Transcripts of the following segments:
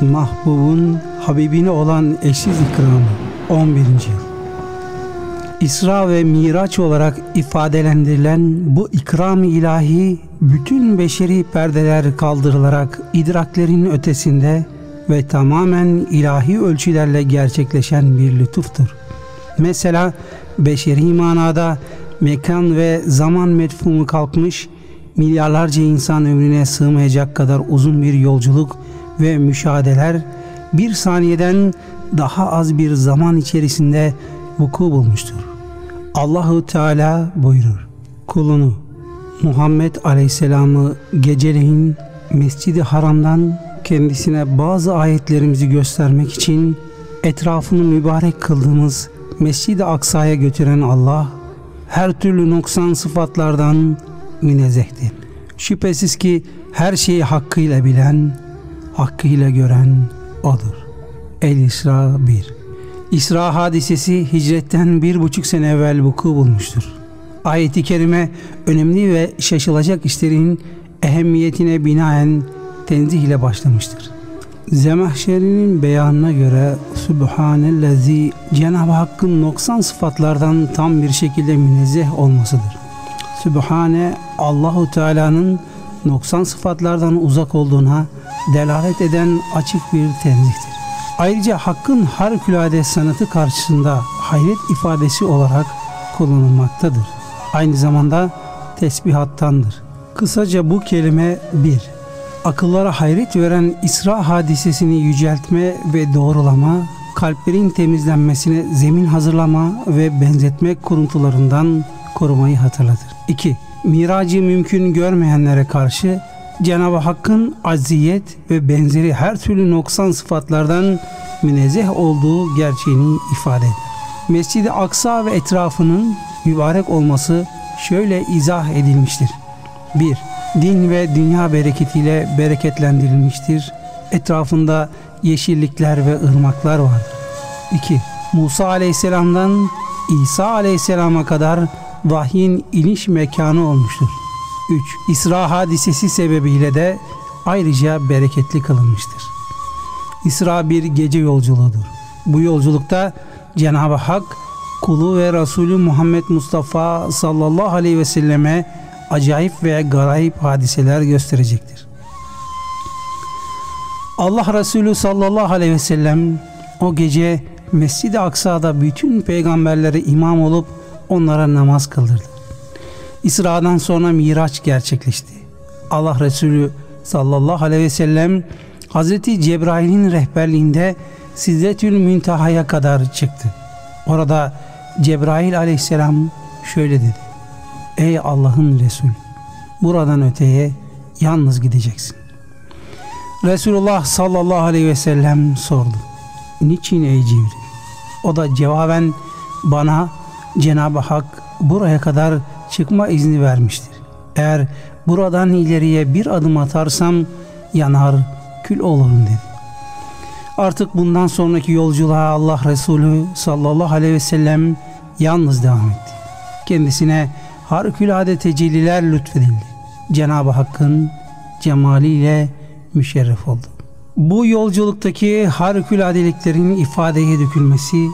Mahbubun Habibine olan eşsiz ikramı 11. yıl İsra ve Miraç olarak ifadelendirilen bu ikram ilahi bütün beşeri perdeler kaldırılarak idraklerin ötesinde ve tamamen ilahi ölçülerle gerçekleşen bir lütuftur. Mesela beşeri manada mekan ve zaman metfumu kalkmış, milyarlarca insan ömrüne sığmayacak kadar uzun bir yolculuk ve müşahedeler bir saniyeden daha az bir zaman içerisinde vuku bulmuştur. Allahu Teala buyurur. Kulunu Muhammed Aleyhisselam'ı geceleyin Mescid-i Haram'dan kendisine bazı ayetlerimizi göstermek için etrafını mübarek kıldığımız Mescid-i Aksa'ya götüren Allah her türlü noksan sıfatlardan münezzehtir. Şüphesiz ki her şeyi hakkıyla bilen, hakkıyla gören O'dur. El-İsra 1 İsra hadisesi hicretten bir buçuk sene evvel vuku bulmuştur. Ayet-i kerime önemli ve şaşılacak işlerin ehemmiyetine binaen tenzih ile başlamıştır. Zemahşeri'nin beyanına göre Sübhanellezi Cenab-ı Hakk'ın noksan sıfatlardan tam bir şekilde münezzeh olmasıdır. Sübhane Allahu Teala'nın noksan sıfatlardan uzak olduğuna delalet eden açık bir tenzihtir. Ayrıca hakkın harikulade sanatı karşısında hayret ifadesi olarak kullanılmaktadır. Aynı zamanda tesbihattandır. Kısaca bu kelime bir, akıllara hayret veren İsra hadisesini yüceltme ve doğrulama, kalplerin temizlenmesine zemin hazırlama ve benzetme kuruntularından korumayı hatırlatır. 2. Miracı mümkün görmeyenlere karşı Cenab-ı Hakk'ın aziyet ve benzeri her türlü noksan sıfatlardan münezzeh olduğu gerçeğini ifade eder. Mescid-i Aksa ve etrafının mübarek olması şöyle izah edilmiştir. 1. Din ve dünya bereketiyle bereketlendirilmiştir. Etrafında yeşillikler ve ırmaklar vardır. 2. Musa aleyhisselamdan İsa aleyhisselama kadar vahyin iniş mekanı olmuştur. 3. İsra hadisesi sebebiyle de ayrıca bereketli kılınmıştır. İsra bir gece yolculuğudur. Bu yolculukta Cenab-ı Hak kulu ve Resulü Muhammed Mustafa sallallahu aleyhi ve selleme acayip ve garayip hadiseler gösterecektir. Allah Resulü sallallahu aleyhi ve sellem o gece Mescid-i Aksa'da bütün peygamberlere imam olup onlara namaz kıldırdı. İsra'dan sonra Miraç gerçekleşti. Allah Resulü sallallahu aleyhi ve sellem Hazreti Cebrail'in rehberliğinde Sidretül Münteha'ya kadar çıktı. Orada Cebrail aleyhisselam şöyle dedi. Ey Allah'ın Resulü buradan öteye yalnız gideceksin. Resulullah sallallahu aleyhi ve sellem sordu. Niçin ey Cibril? O da cevaben bana Cenab-ı Hak buraya kadar çıkma izni vermiştir. Eğer buradan ileriye bir adım atarsam yanar kül olurum dedi. Artık bundan sonraki yolculuğa Allah Resulü sallallahu aleyhi ve sellem yalnız devam etti. Kendisine harikulade tecelliler lütfedildi. Cenab-ı Hakk'ın cemaliyle müşerref oldu. Bu yolculuktaki harikuladeliklerin ifadeye dökülmesi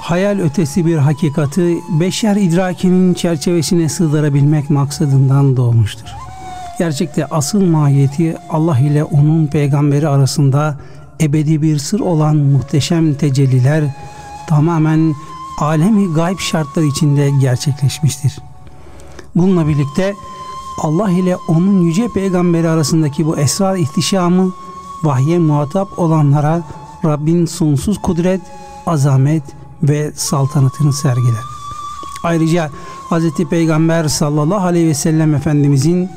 hayal ötesi bir hakikati beşer idrakinin çerçevesine sığdırabilmek maksadından doğmuştur. Gerçekte asıl mahiyeti Allah ile onun peygamberi arasında ebedi bir sır olan muhteşem tecelliler tamamen alemi gayb şartlar içinde gerçekleşmiştir. Bununla birlikte Allah ile onun yüce peygamberi arasındaki bu esrar ihtişamı vahye muhatap olanlara Rabbin sonsuz kudret, azamet ve saltanatını sergiler. Ayrıca Hz. Peygamber sallallahu aleyhi ve sellem Efendimizin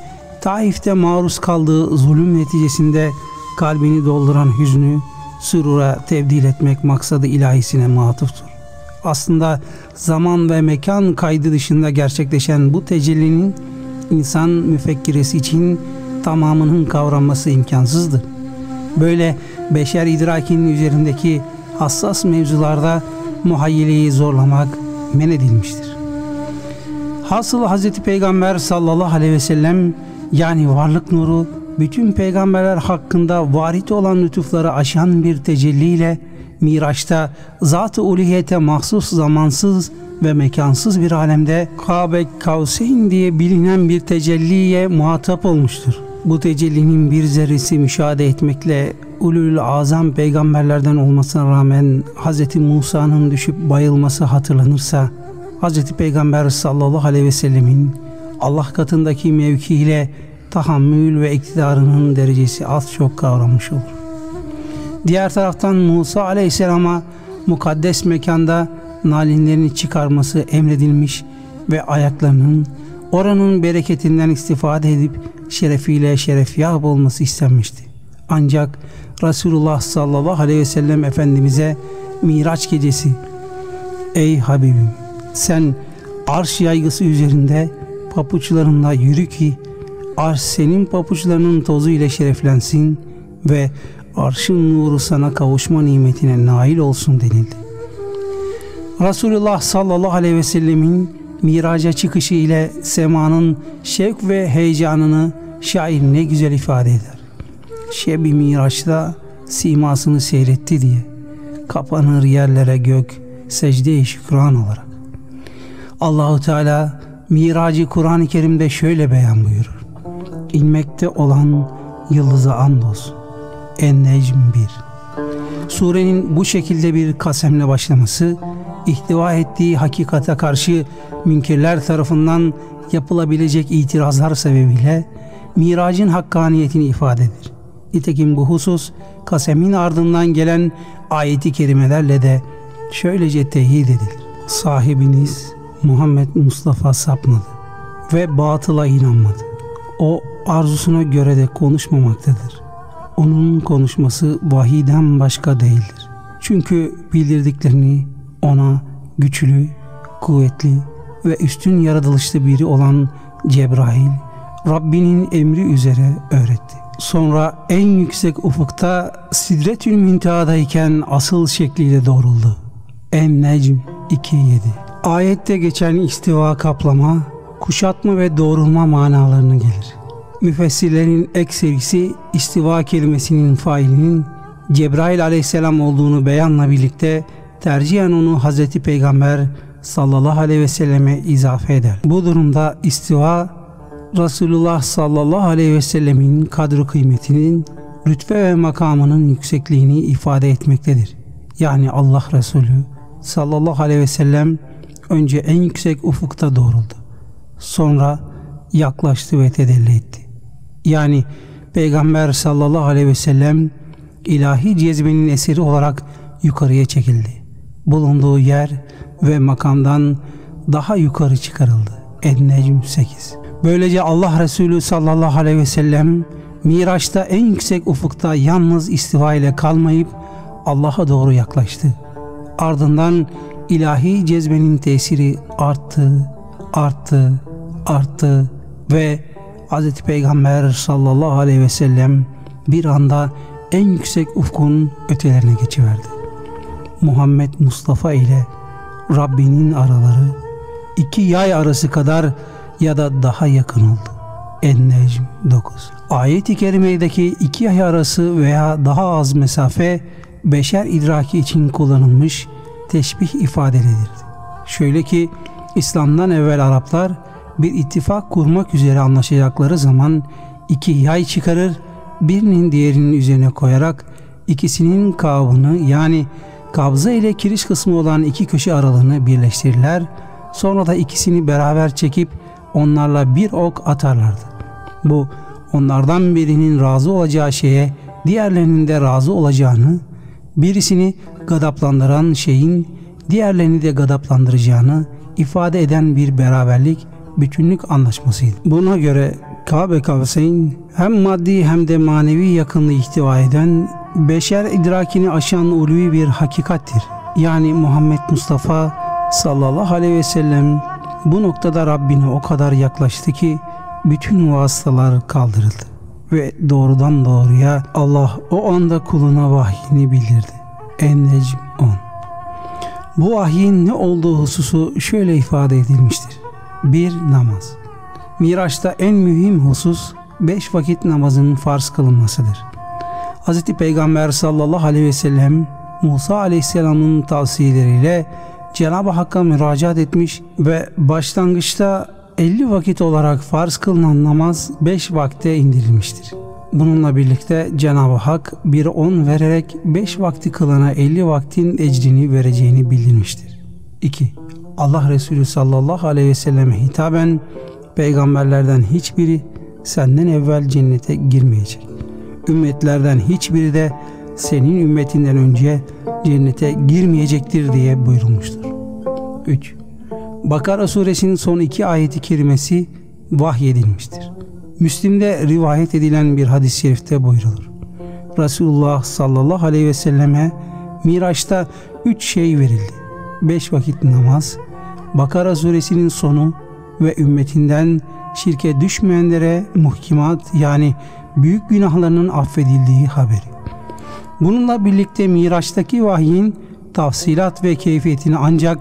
Taif'te maruz kaldığı zulüm neticesinde kalbini dolduran hüznü sürura tebdil etmek maksadı ilahisine matıftır. Aslında zaman ve mekan kaydı dışında gerçekleşen bu tecellinin insan müfekkiresi için tamamının kavranması imkansızdır. Böyle beşer idrakinin üzerindeki hassas mevzularda muhayyeleyi zorlamak men edilmiştir. Hasıl Hazreti Peygamber sallallahu aleyhi ve sellem yani varlık nuru bütün peygamberler hakkında varit olan lütufları aşan bir tecelliyle Miraç'ta zat-ı ulihiyete mahsus zamansız ve mekansız bir alemde Kabe Kavseyn diye bilinen bir tecelliye muhatap olmuştur. Bu tecellinin bir zerresi müşahede etmekle ulul azam peygamberlerden olmasına rağmen Hz. Musa'nın düşüp bayılması hatırlanırsa Hz. Peygamber sallallahu aleyhi ve sellemin Allah katındaki mevkiiyle tahammül ve iktidarının derecesi az çok kavramış olur. Diğer taraftan Musa aleyhisselama mukaddes mekanda nalinlerini çıkarması emredilmiş ve ayaklarının oranın bereketinden istifade edip şerefiyle şerefyab olması istenmişti. Ancak Resulullah sallallahu aleyhi ve sellem Efendimiz'e Miraç gecesi Ey Habibim sen arş yaygısı üzerinde papuçlarında yürü ki arş senin papuçlarının tozu ile şereflensin ve arşın nuru sana kavuşma nimetine nail olsun denildi. Resulullah sallallahu aleyhi ve sellemin miraca çıkışı ile semanın şevk ve heyecanını şair ne güzel ifade eder. Şebi miraçta simasını seyretti diye kapanır yerlere gök secde-i şükran olarak. Allahu Teala miracı Kur'an-ı Kerim'de şöyle beyan buyurur. İnmekte olan yıldıza andolsun. En-Necm 1 Surenin bu şekilde bir kasemle başlaması, ihtiva ettiği hakikate karşı münkirler tarafından yapılabilecek itirazlar sebebiyle miracın hakkaniyetini ifade eder. Nitekim bu husus kasemin ardından gelen ayeti kerimelerle de şöylece teyit edilir. Sahibiniz Muhammed Mustafa sapmadı ve batıla inanmadı. O arzusuna göre de konuşmamaktadır. Onun konuşması vahiden başka değildir. Çünkü bildirdiklerini ona güçlü, kuvvetli ve üstün yaratılışlı biri olan Cebrail, Rabbinin emri üzere öğretti. Sonra en yüksek ufukta Sidretül Münteha'dayken asıl şekliyle doğruldu. En-Necm 2.7 Ayette geçen istiva kaplama, kuşatma ve doğrulma manalarını gelir. Müfessirlerin ekserisi istiva kelimesinin failinin Cebrail aleyhisselam olduğunu beyanla birlikte tercihen onu Hazreti Peygamber sallallahu aleyhi ve selleme izafe eder. Bu durumda istiva Resulullah sallallahu aleyhi ve sellemin kadru kıymetinin rütbe ve makamının yüksekliğini ifade etmektedir. Yani Allah Resulü sallallahu aleyhi ve sellem önce en yüksek ufukta doğruldu. Sonra yaklaştı ve tedelli etti. Yani Peygamber sallallahu aleyhi ve sellem ilahi cezbenin eseri olarak yukarıya çekildi. Bulunduğu yer ve makamdan daha yukarı çıkarıldı. En-Necm 8 Böylece Allah Resulü sallallahu aleyhi ve sellem Miraç'ta en yüksek ufukta yalnız istiva ile kalmayıp Allah'a doğru yaklaştı. Ardından ilahi cezbenin tesiri arttı, arttı, arttı ve Hz. Peygamber sallallahu aleyhi ve sellem bir anda en yüksek ufkun ötelerine geçiverdi. Muhammed Mustafa ile Rabbinin araları iki yay arası kadar ya da daha yakın oldu. En-Necm 9 Ayet-i kerimedeki iki yay arası veya daha az mesafe beşer idraki için kullanılmış teşbih ifadeleridir. Şöyle ki İslam'dan evvel Araplar bir ittifak kurmak üzere anlaşacakları zaman iki yay çıkarır, birinin diğerinin üzerine koyarak ikisinin kavını yani kabza ile kiriş kısmı olan iki köşe aralığını birleştirirler. Sonra da ikisini beraber çekip onlarla bir ok atarlardı. Bu onlardan birinin razı olacağı şeye diğerlerinin de razı olacağını, birisini gadaplandıran şeyin diğerlerini de gadaplandıracağını ifade eden bir beraberlik bütünlük anlaşmasıydı. Buna göre Kabe Kavseyn hem maddi hem de manevi yakınlığı ihtiva eden beşer idrakini aşan ulvi bir hakikattir. Yani Muhammed Mustafa sallallahu aleyhi ve sellem bu noktada Rabbine o kadar yaklaştı ki bütün vasıtalar kaldırıldı ve doğrudan doğruya Allah o anda kuluna vahyini bildirdi. En-Necm 10 Bu vahyin ne olduğu hususu şöyle ifade edilmiştir. Bir namaz. Miraç'ta en mühim husus beş vakit namazın farz kılınmasıdır. Hz. Peygamber sallallahu aleyhi ve sellem Musa aleyhisselamın tavsiyeleriyle Cenab-ı Hakk'a müracaat etmiş ve başlangıçta 50 vakit olarak farz kılınan namaz 5 vakte indirilmiştir. Bununla birlikte Cenab-ı Hak bir on vererek 5 vakti kılana 50 vaktin ecrini vereceğini bildirmiştir. 2. Allah Resulü sallallahu aleyhi ve selleme hitaben peygamberlerden hiçbiri senden evvel cennete girmeyecek. Ümmetlerden hiçbiri de senin ümmetinden önce cennete girmeyecektir diye buyurulmuştur. 3. Bakara suresinin son iki ayeti kerimesi vahyedilmiştir. Müslim'de rivayet edilen bir hadis-i şerifte buyrulur. Resulullah sallallahu aleyhi ve selleme Miraç'ta üç şey verildi. Beş vakit namaz, Bakara suresinin sonu ve ümmetinden şirke düşmeyenlere muhkimat yani büyük günahlarının affedildiği haberi. Bununla birlikte Miraç'taki vahyin tafsilat ve keyfiyetini ancak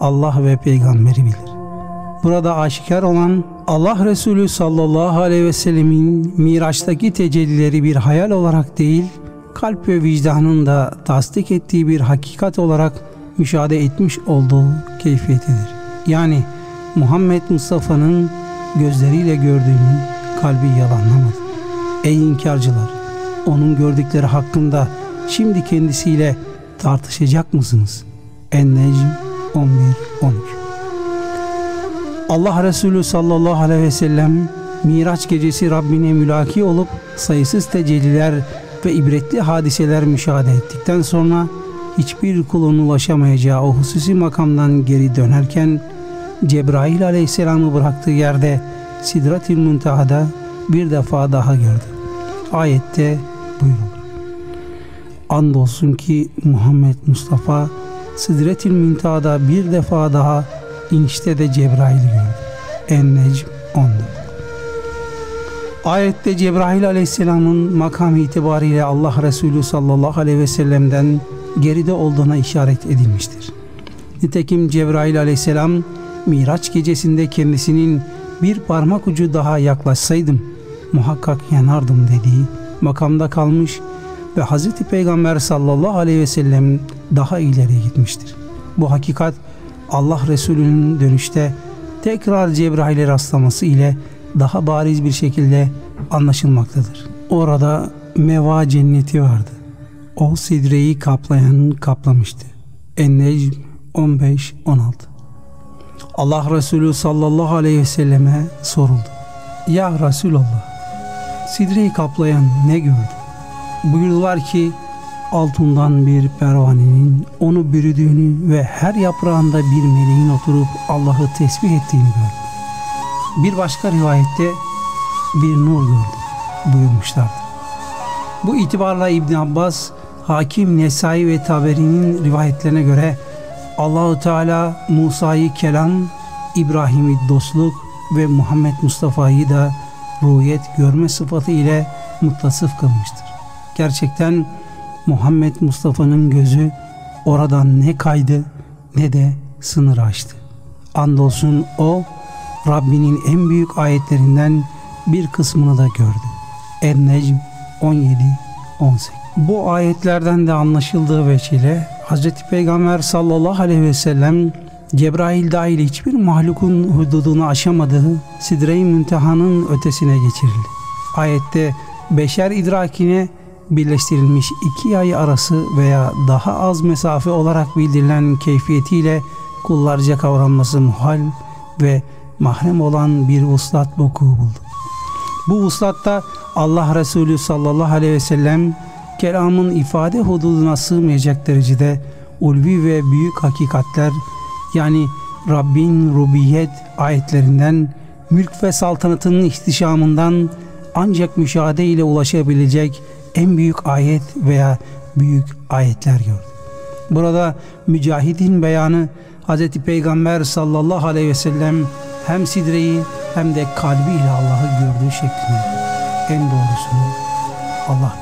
Allah ve peygamberi bilir. Burada aşikar olan Allah Resulü sallallahu aleyhi ve sellemin Miraç'taki tecellileri bir hayal olarak değil, kalp ve vicdanın da tasdik ettiği bir hakikat olarak müşahede etmiş olduğu keyfiyetidir. Yani Muhammed Mustafa'nın gözleriyle gördüğünü kalbi yalanlamadı. Ey inkarcılar! Onun gördükleri hakkında şimdi kendisiyle tartışacak mısınız? En-Necm 11-13 Allah Resulü sallallahu aleyhi ve sellem Miraç gecesi Rabbine mülaki olup sayısız tecelliler ve ibretli hadiseler müşahede ettikten sonra hiçbir kulun ulaşamayacağı o hususi makamdan geri dönerken Cebrail aleyhisselamı bıraktığı yerde Sidrat-ül Muntaha'da bir defa daha gördü. Ayette buyurulur. Andolsun ki Muhammed Mustafa Sidret-ül Müntaha'da bir defa daha inişte de Cebrail'i gördü. En-Necm 14 Ayette Cebrail aleyhisselamın makam itibariyle Allah Resulü sallallahu aleyhi ve sellem'den geride olduğuna işaret edilmiştir. Nitekim Cebrail aleyhisselam Miraç gecesinde kendisinin bir parmak ucu daha yaklaşsaydım muhakkak yanardım dediği makamda kalmış ve Hz. Peygamber sallallahu aleyhi ve sellem daha ileriye gitmiştir. Bu hakikat Allah Resulü'nün dönüşte tekrar Cebrail'e rastlaması ile daha bariz bir şekilde anlaşılmaktadır. Orada meva cenneti vardı. O sidreyi kaplayan kaplamıştı. En-Necm 15-16 Allah Resulü sallallahu aleyhi ve selleme soruldu. Ya Resulallah, sidreyi kaplayan ne gördü? Buyurdular ki, altından bir pervanenin onu bürüdüğünü ve her yaprağında bir meleğin oturup Allah'ı tesbih ettiğini gördü. Bir başka rivayette bir nur gördü buyurmuşlardır. Bu itibarla İbn Abbas, Hakim Nesai ve Taberi'nin rivayetlerine göre Allahu Teala Musa'yı kelam, İbrahim'i dostluk ve Muhammed Mustafa'yı da ruhiyet görme sıfatı ile muttasıf kılmıştır. Gerçekten Muhammed Mustafa'nın gözü oradan ne kaydı ne de sınır açtı. Andolsun o Rabbinin en büyük ayetlerinden bir kısmını da gördü. En-Necm 17-18 Bu ayetlerden de anlaşıldığı veçile Hz. Peygamber sallallahu aleyhi ve sellem Cebrail dahil hiçbir mahlukun hududunu aşamadığı Sidre-i Münteha'nın ötesine geçirildi. Ayette beşer idrakine birleştirilmiş iki ay arası veya daha az mesafe olarak bildirilen keyfiyetiyle kullarca kavranması muhal ve mahrem olan bir vuslat vuku buldu. Bu vuslatta Allah Resulü sallallahu aleyhi ve sellem kelamın ifade hududuna sığmayacak derecede ulvi ve büyük hakikatler yani Rabbin rubiyet ayetlerinden mülk ve saltanatının ihtişamından ancak müşahede ile ulaşabilecek en büyük ayet veya büyük ayetler gördü. Burada mücahidin beyanı Hz. Peygamber sallallahu aleyhi ve sellem hem sidreyi hem de kalbiyle Allah'ı gördüğü şeklinde en doğrusunu Allah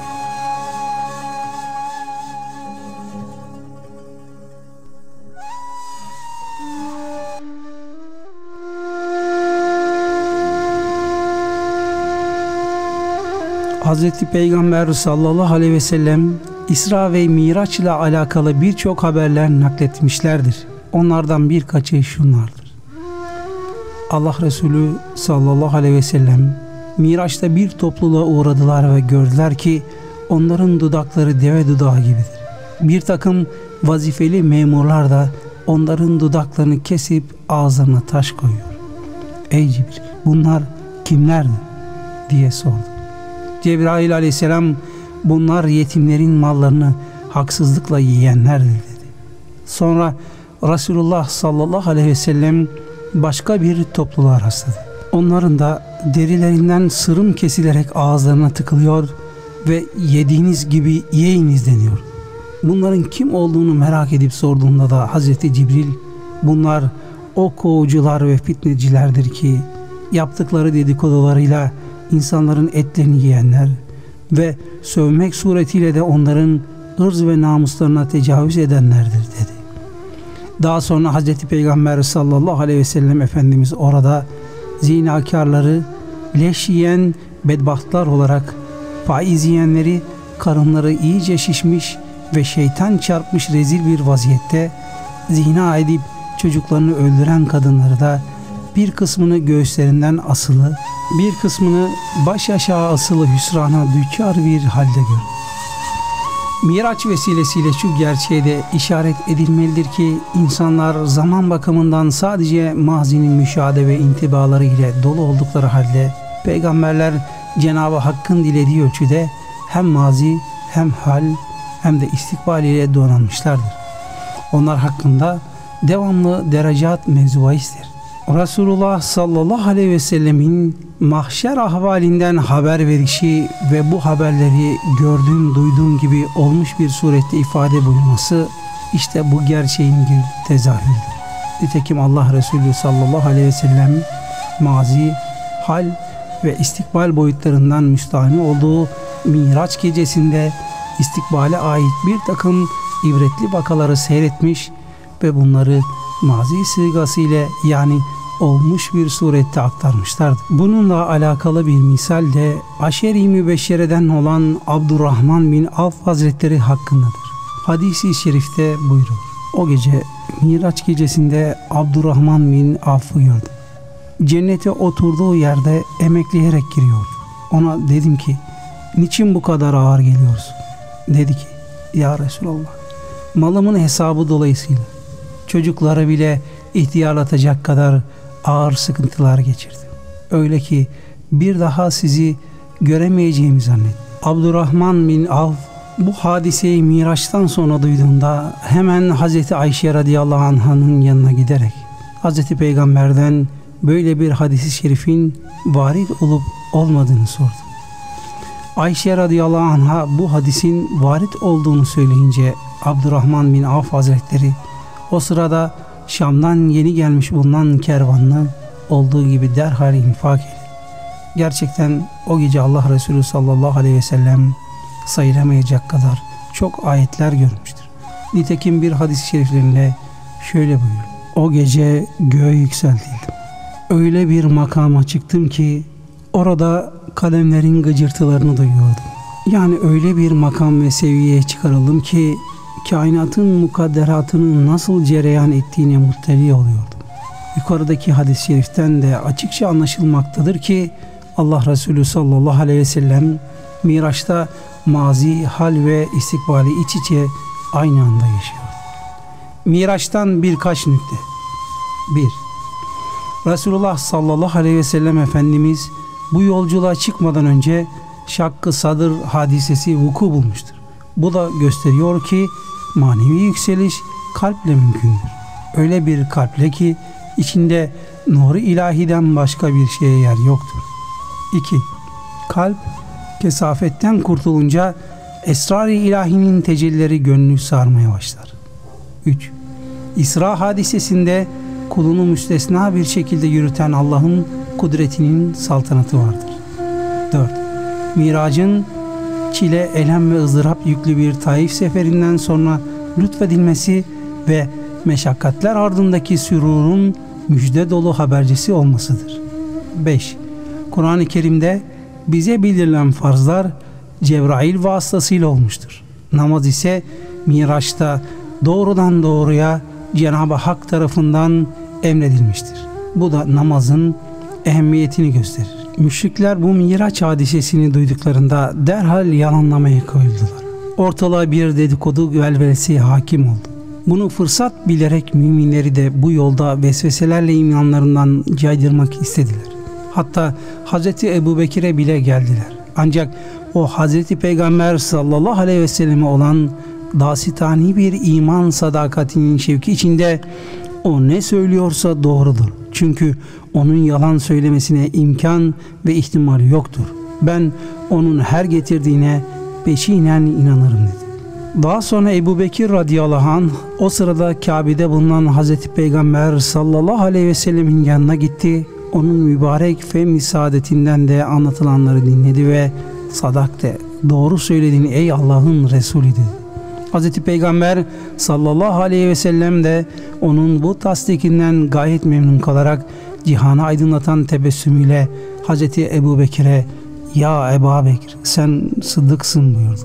Hazreti Peygamber sallallahu aleyhi ve sellem İsra ve Miraç ile alakalı birçok haberler nakletmişlerdir. Onlardan birkaçı şunlardır. Allah Resulü sallallahu aleyhi ve sellem Miraç'ta bir topluluğa uğradılar ve gördüler ki onların dudakları deve dudağı gibidir. Bir takım vazifeli memurlar da onların dudaklarını kesip ağzlarına taş koyuyor. Ey Cibril bunlar kimlerdi diye sordu. Cebrail aleyhisselam bunlar yetimlerin mallarını haksızlıkla yiyenlerdir dedi. Sonra Resulullah sallallahu aleyhi ve sellem başka bir topluluğa rastladı. Onların da derilerinden sırım kesilerek ağızlarına tıkılıyor ve yediğiniz gibi yiyiniz deniyor. Bunların kim olduğunu merak edip sorduğunda da Hazreti Cibril bunlar o kovucular ve fitnecilerdir ki yaptıkları dedikodularıyla insanların etlerini yiyenler ve sövmek suretiyle de onların ırz ve namuslarına tecavüz edenlerdir dedi. Daha sonra Hazreti Peygamber sallallahu aleyhi ve sellem Efendimiz orada zinakarları leş yiyen bedbahtlar olarak faiz yiyenleri karınları iyice şişmiş ve şeytan çarpmış rezil bir vaziyette zina edip çocuklarını öldüren kadınları da bir kısmını göğüslerinden asılı, bir kısmını baş aşağı asılı hüsrana düçar bir halde gör. Miraç vesilesiyle şu gerçeğe de işaret edilmelidir ki insanlar zaman bakımından sadece mazinin müşahede ve intibaları ile dolu oldukları halde peygamberler Cenab-ı Hakk'ın dilediği ölçüde hem mazi hem hal hem de istikbal ile donanmışlardır. Onlar hakkında devamlı derecat mevzuvaistir. Resulullah sallallahu aleyhi ve sellemin mahşer ahvalinden haber verişi ve bu haberleri gördüğüm duyduğum gibi olmuş bir surette ifade buyurması işte bu gerçeğin bir tezahürüdür. Nitekim Allah Resulü sallallahu aleyhi ve sellem mazi, hal ve istikbal boyutlarından müstahni olduğu Miraç gecesinde istikbale ait bir takım ibretli vakaları seyretmiş ve bunları mazi sığgası ile yani olmuş bir surette aktarmışlardı. Bununla alakalı bir misal de Aşeri Mübeşşere'den olan Abdurrahman bin Avf Hazretleri hakkındadır. Hadisi şerifte buyurur. O gece Miraç gecesinde Abdurrahman bin Avf'ı gördüm. Cennete oturduğu yerde emekleyerek giriyor. Ona dedim ki niçin bu kadar ağır geliyorsun? Dedi ki ya Resulallah malımın hesabı dolayısıyla çocukları bile ihtiyarlatacak kadar ağır sıkıntılar geçirdim. Öyle ki bir daha sizi göremeyeceğimi zannettim. Abdurrahman bin Avf bu hadiseyi Miraç'tan sonra duyduğunda hemen Hazreti Ayşe radıyallahu anh'ın yanına giderek Hazreti Peygamber'den böyle bir hadisi şerifin varid olup olmadığını sordu. Ayşe radıyallahu anh'a bu hadisin varit olduğunu söyleyince Abdurrahman bin Avf Hazretleri o sırada Şam'dan yeni gelmiş bulunan kervanlı olduğu gibi derhal infak etti. Gerçekten o gece Allah Resulü sallallahu aleyhi ve sellem sayılamayacak kadar çok ayetler görmüştür. Nitekim bir hadis-i şeriflerinde şöyle buyuruyor. O gece göğe yükseltildim. Öyle bir makama çıktım ki orada kalemlerin gıcırtılarını duyuyordum. Yani öyle bir makam ve seviyeye çıkarıldım ki kainatın mukadderatının nasıl cereyan ettiğine muttali oluyordum. Yukarıdaki hadis-i şeriften de açıkça anlaşılmaktadır ki Allah Resulü sallallahu aleyhi ve sellem Miraç'ta mazi, hal ve istikbali iç içe aynı anda yaşıyor. Miraç'tan birkaç nükte. 1. Resulullah sallallahu aleyhi ve sellem Efendimiz bu yolculuğa çıkmadan önce şakkı sadır hadisesi vuku bulmuştur. Bu da gösteriyor ki manevi yükseliş kalple mümkündür. Öyle bir kalple ki içinde nuru ilahiden başka bir şeye yer yoktur. 2. Kalp kesafetten kurtulunca esrar-ı ilahinin tecellileri gönlü sarmaya başlar. 3. İsra hadisesinde kulunu müstesna bir şekilde yürüten Allah'ın kudretinin saltanatı vardır. 4. Miracın çile, elem ve ızdırap yüklü bir Taif seferinden sonra lütfedilmesi ve meşakkatler ardındaki sürurun müjde dolu habercisi olmasıdır. 5. Kur'an-ı Kerim'de bize bildirilen farzlar Cebrail vasıtasıyla olmuştur. Namaz ise Miraç'ta doğrudan doğruya Cenab-ı Hak tarafından emredilmiştir. Bu da namazın ehemmiyetini gösterir. Müşrikler bu Miraç hadisesini duyduklarında derhal yalanlamaya koyuldular. Ortalığa bir dedikodu velvelesi hakim oldu. Bunu fırsat bilerek müminleri de bu yolda vesveselerle imanlarından caydırmak istediler. Hatta Hazreti Ebu Bekir'e bile geldiler. Ancak o Hazreti Peygamber sallallahu aleyhi ve selleme olan dasitani bir iman sadakatinin şevki içinde o ne söylüyorsa doğrudur. Çünkü onun yalan söylemesine imkan ve ihtimal yoktur. Ben onun her getirdiğine peşinen inanırım dedi. Daha sonra Ebu Bekir radıyallahu anh o sırada Kabe'de bulunan Hazreti Peygamber sallallahu aleyhi ve sellemin yanına gitti. Onun mübarek femmi saadetinden de anlatılanları dinledi ve sadakte doğru söylediğini ey Allah'ın Resulü dedi. Hazreti Peygamber sallallahu aleyhi ve sellem de onun bu tasdikinden gayet memnun kalarak cihanı aydınlatan tebessümüyle Hazreti Ebu Bekir'e ya Ebu Bekir sen sıddıksın buyurdu.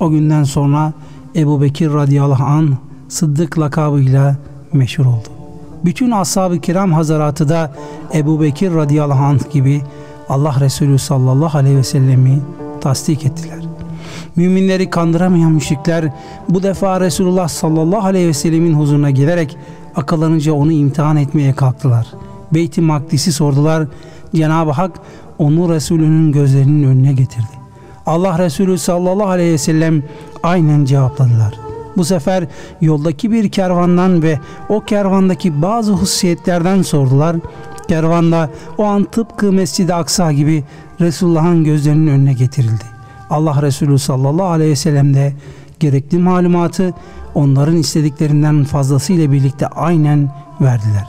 O günden sonra Ebu Bekir radıyallahu an Sıddık lakabıyla meşhur oldu. Bütün ashab-ı kiram hazaratı da Ebu Bekir radıyallahu anh gibi Allah Resulü sallallahu aleyhi ve sellemi tasdik ettiler. Müminleri kandıramayan müşrikler bu defa Resulullah sallallahu aleyhi ve sellemin huzuruna gelerek akıllanınca onu imtihan etmeye kalktılar. Beyt-i Makdis'i sordular. Cenab-ı Hak onu Resulünün gözlerinin önüne getirdi. Allah Resulü sallallahu aleyhi ve sellem aynen cevapladılar. Bu sefer yoldaki bir kervandan ve o kervandaki bazı hususiyetlerden sordular. Kervanda o an tıpkı Mescid-i Aksa gibi Resulullah'ın gözlerinin önüne getirildi. Allah Resulü sallallahu aleyhi ve sellem de gerekli malumatı onların istediklerinden fazlasıyla birlikte aynen verdiler.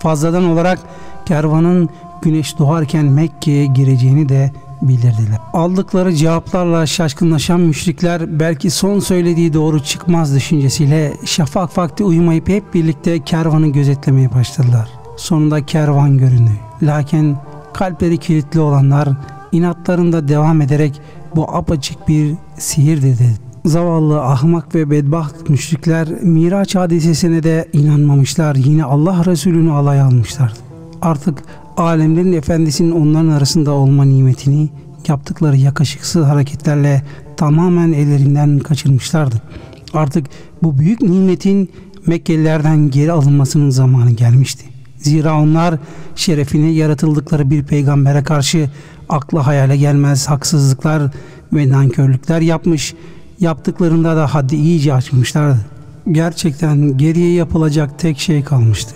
Fazladan olarak kervanın güneş doğarken Mekke'ye gireceğini de bildirdiler. Aldıkları cevaplarla şaşkınlaşan müşrikler belki son söylediği doğru çıkmaz düşüncesiyle şafak vakti uyumayıp hep birlikte kervanı gözetlemeye başladılar. Sonunda kervan göründü. Lakin kalpleri kilitli olanlar inatlarında devam ederek bu apaçık bir sihir dedi. Zavallı, ahmak ve bedbaht müşrikler Miraç hadisesine de inanmamışlar. Yine Allah Resulü'nü alay almışlardı. Artık alemlerin efendisinin onların arasında olma nimetini yaptıkları yakışıksız hareketlerle tamamen ellerinden kaçırmışlardı. Artık bu büyük nimetin Mekkelilerden geri alınmasının zamanı gelmişti. Zira onlar şerefine yaratıldıkları bir peygambere karşı akla hayale gelmez haksızlıklar ve nankörlükler yapmış, yaptıklarında da haddi iyice açmışlardı. Gerçekten geriye yapılacak tek şey kalmıştı.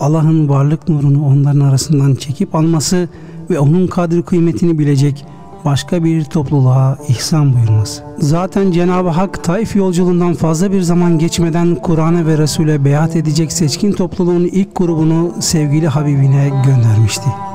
Allah'ın varlık nurunu onların arasından çekip alması ve onun kadri kıymetini bilecek başka bir topluluğa ihsan buyurması. Zaten Cenab-ı Hak Taif yolculuğundan fazla bir zaman geçmeden Kur'an'a ve Resul'e beyat edecek seçkin topluluğun ilk grubunu sevgili Habibine göndermişti.